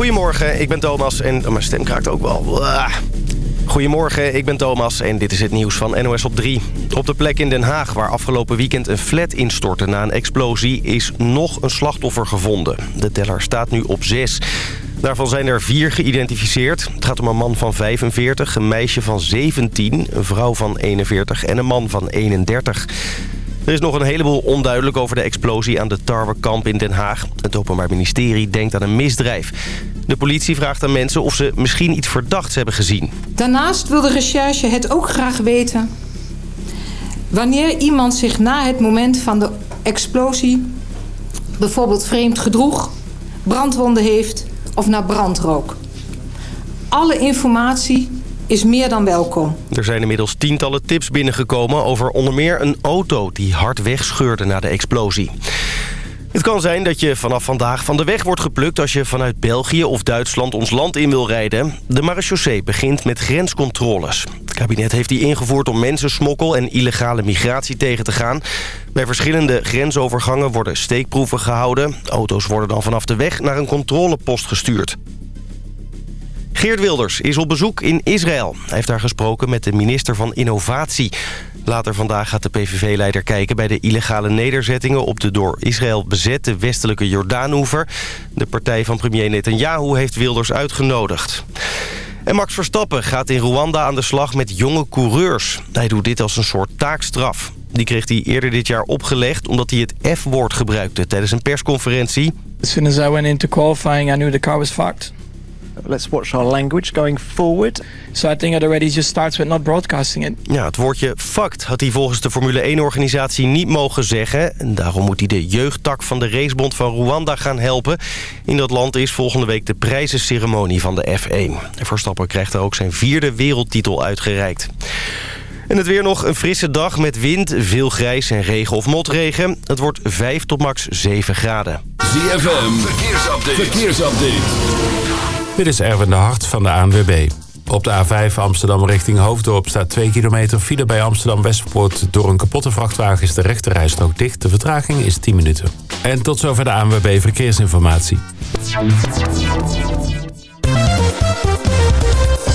Goedemorgen, ik ben Thomas en mijn stem kraakt ook wel. Goedemorgen, ik ben Thomas en dit is het nieuws van NOS op 3. Op de plek in Den Haag, waar afgelopen weekend een flat instortte na een explosie... is nog een slachtoffer gevonden. De teller staat nu op 6. Daarvan zijn er vier geïdentificeerd. Het gaat om een man van 45, een meisje van 17, een vrouw van 41 en een man van 31. Er is nog een heleboel onduidelijk over de explosie aan de Tarwekamp in Den Haag. Het Openbaar Ministerie denkt aan een misdrijf. De politie vraagt aan mensen of ze misschien iets verdachts hebben gezien. Daarnaast wil de recherche het ook graag weten... wanneer iemand zich na het moment van de explosie... bijvoorbeeld vreemd gedroeg, brandwonden heeft of naar brand rook. Alle informatie is meer dan welkom. Er zijn inmiddels tientallen tips binnengekomen over onder meer een auto die hard wegscheurde na de explosie. Het kan zijn dat je vanaf vandaag van de weg wordt geplukt... als je vanuit België of Duitsland ons land in wil rijden. De marechaussee begint met grenscontroles. Het kabinet heeft die ingevoerd om mensensmokkel en illegale migratie tegen te gaan. Bij verschillende grensovergangen worden steekproeven gehouden. Auto's worden dan vanaf de weg naar een controlepost gestuurd. Geert Wilders is op bezoek in Israël. Hij heeft daar gesproken met de minister van Innovatie. Later vandaag gaat de PVV-leider kijken bij de illegale nederzettingen... op de door Israël bezette westelijke Jordaanoever. De partij van premier Netanyahu heeft Wilders uitgenodigd. En Max Verstappen gaat in Rwanda aan de slag met jonge coureurs. Hij doet dit als een soort taakstraf. Die kreeg hij eerder dit jaar opgelegd omdat hij het F-woord gebruikte tijdens een persconferentie. As soon as I went into qualifying, I knew the car was fucked. Let's watch our language going forward. So I think it already just starts with not broadcasting it. Ja, het woordje fucked had hij volgens de Formule 1-organisatie niet mogen zeggen. En daarom moet hij de jeugdtak van de racebond van Rwanda gaan helpen. In dat land is volgende week de prijzenceremonie van de F1. Verstappen krijgt er ook zijn vierde wereldtitel uitgereikt. En het weer nog een frisse dag met wind, veel grijs en regen of motregen. Het wordt 5 tot max 7 graden. ZFM, verkeersupdate. verkeersupdate. Dit is Erwin de Hart van de ANWB. Op de A5 Amsterdam richting Hoofddorp staat 2 kilometer file bij Amsterdam Westpoort. Door een kapotte vrachtwagen is de rechterrijstrook dicht. De vertraging is 10 minuten. En tot zover de ANWB Verkeersinformatie.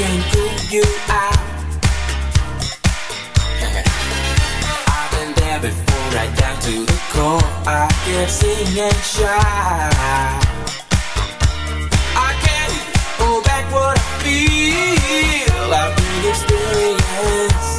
can't prove you out. I've been there before, right down to the core. I can't sing and shout. I can't hold back what I feel. I've been experienced.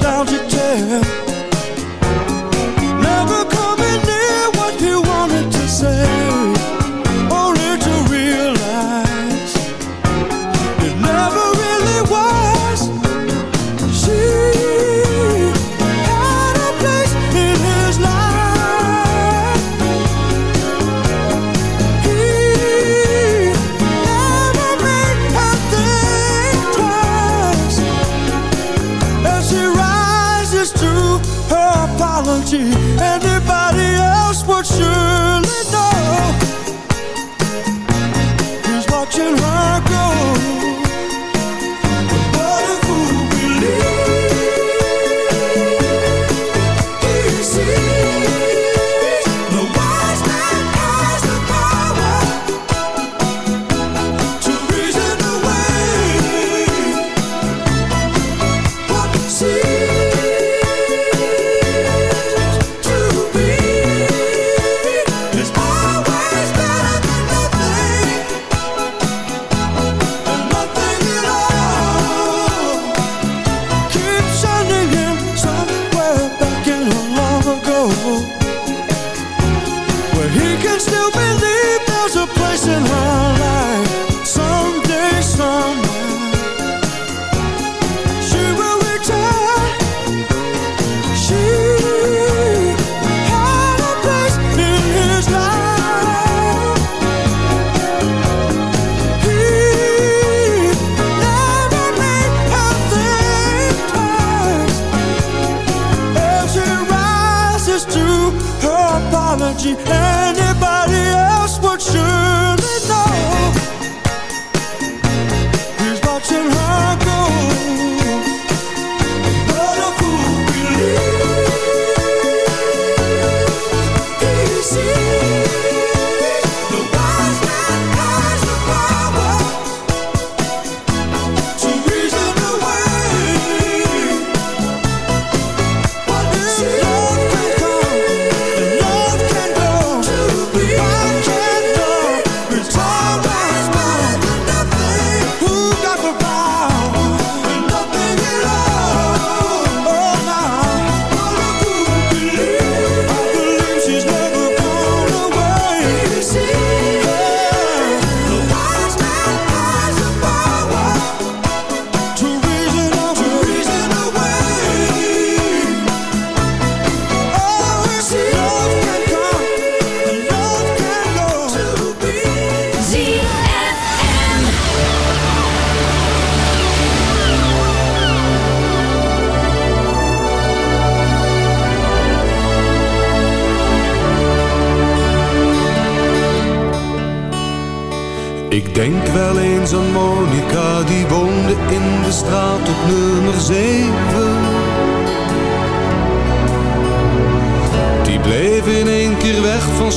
down to jail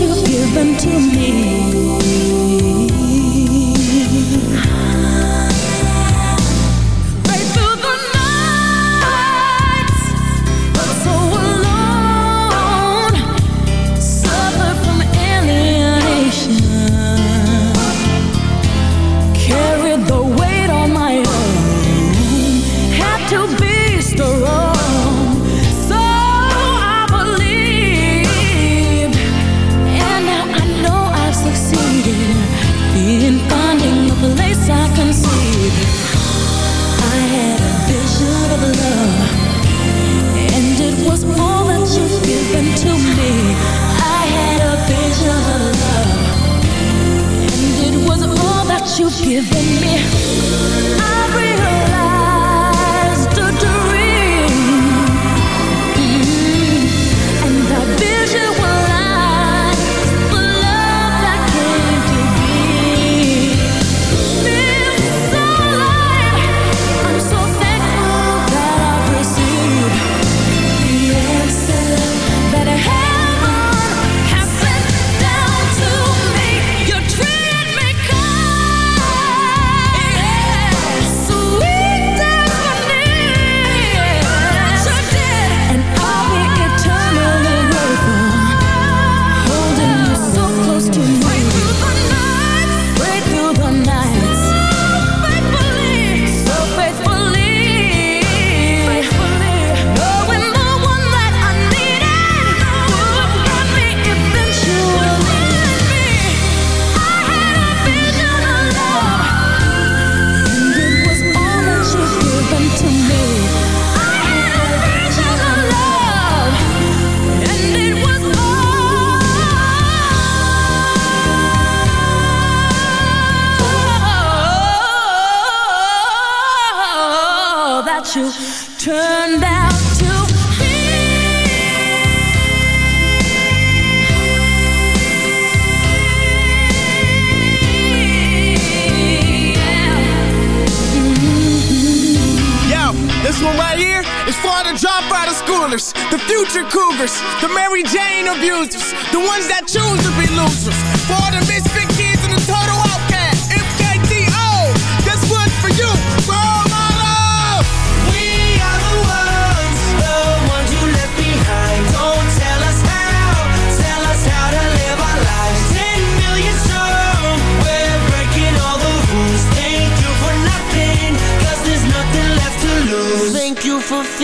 you've given to me. Sooners, the future Cougars, the Mary Jane abusers, the ones that choose to be losers. For all the misfit kids and the total out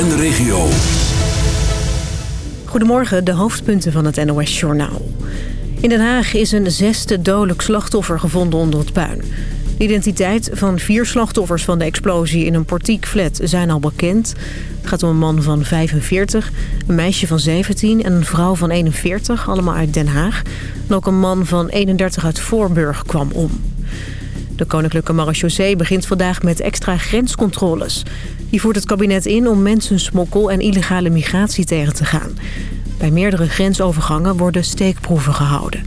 En de regio. Goedemorgen, de hoofdpunten van het NOS-journaal. In Den Haag is een zesde dodelijk slachtoffer gevonden onder het puin. De identiteit van vier slachtoffers van de explosie in een portiekflat zijn al bekend. Het gaat om een man van 45, een meisje van 17 en een vrouw van 41, allemaal uit Den Haag. En ook een man van 31 uit Voorburg kwam om. De Koninklijke Marechaussee begint vandaag met extra grenscontroles. Die voert het kabinet in om mensensmokkel en illegale migratie tegen te gaan. Bij meerdere grensovergangen worden steekproeven gehouden.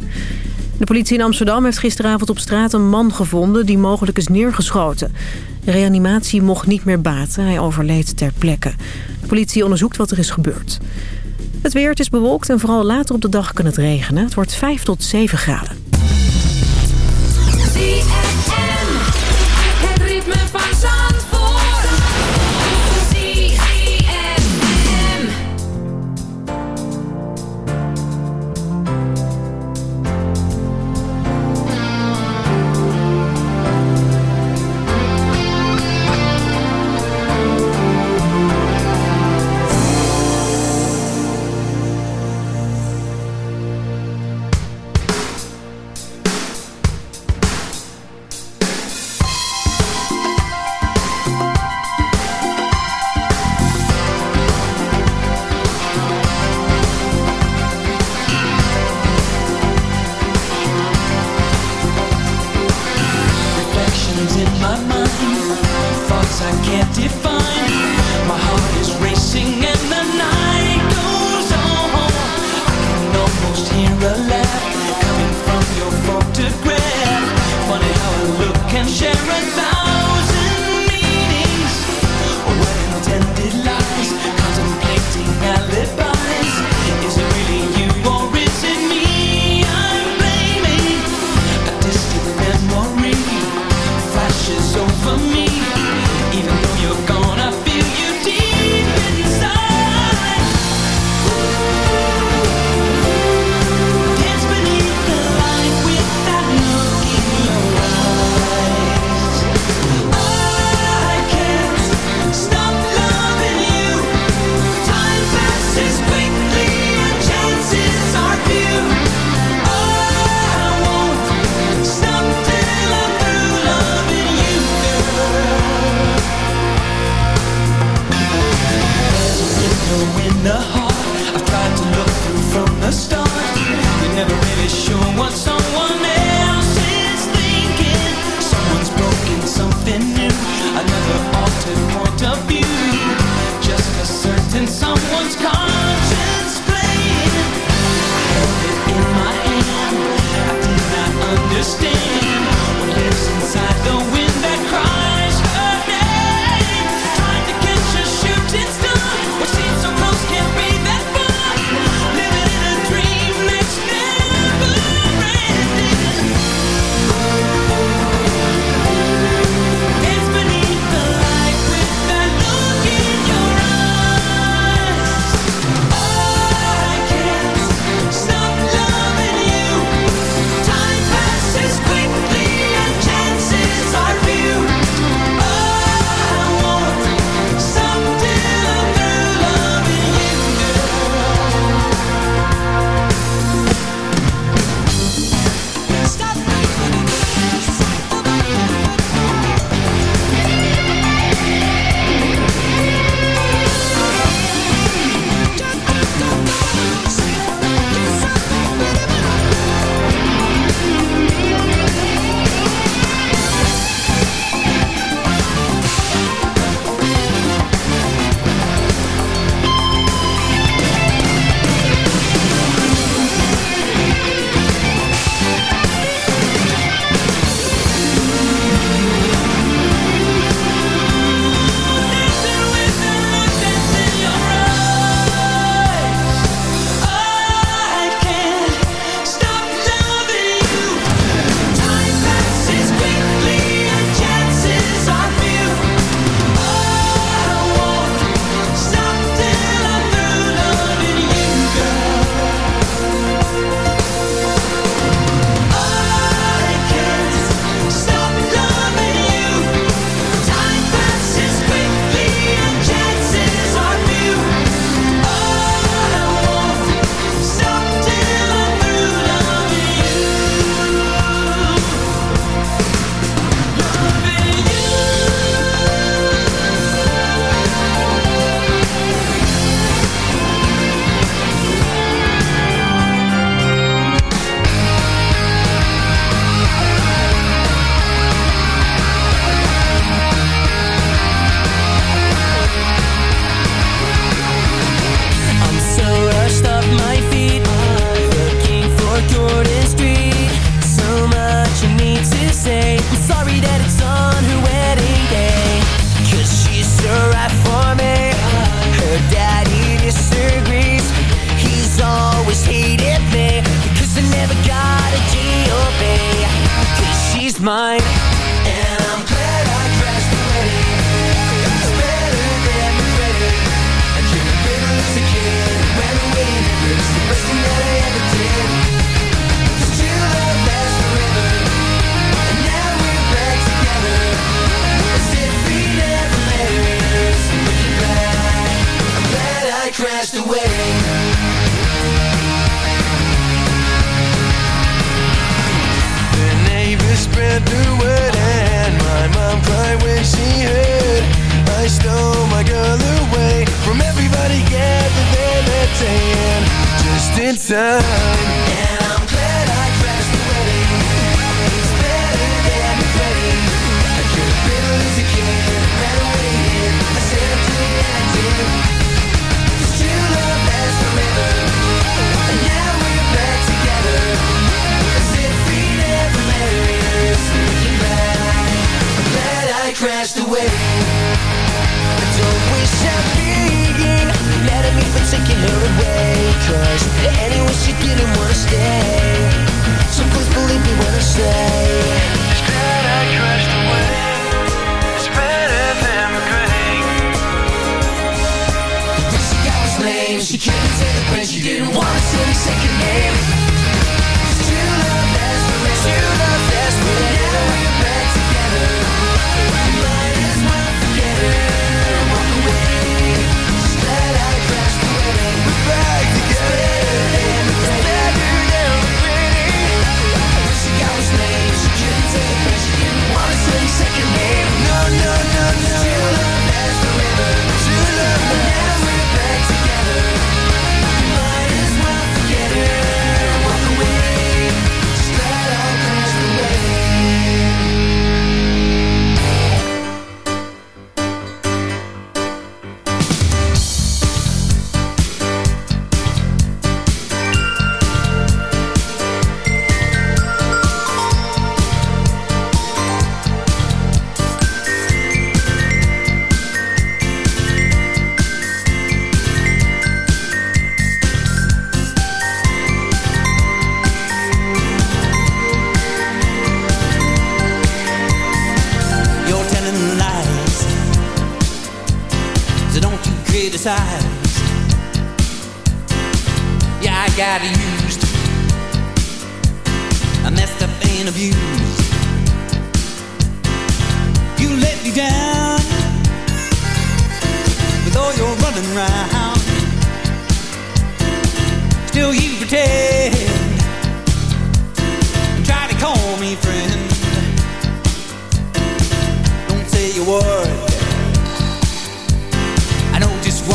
De politie in Amsterdam heeft gisteravond op straat een man gevonden die mogelijk is neergeschoten. Reanimatie mocht niet meer baten, hij overleed ter plekke. De politie onderzoekt wat er is gebeurd. Het weer, is bewolkt en vooral later op de dag kan het regenen. Het wordt 5 tot 7 graden.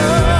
you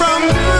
from you.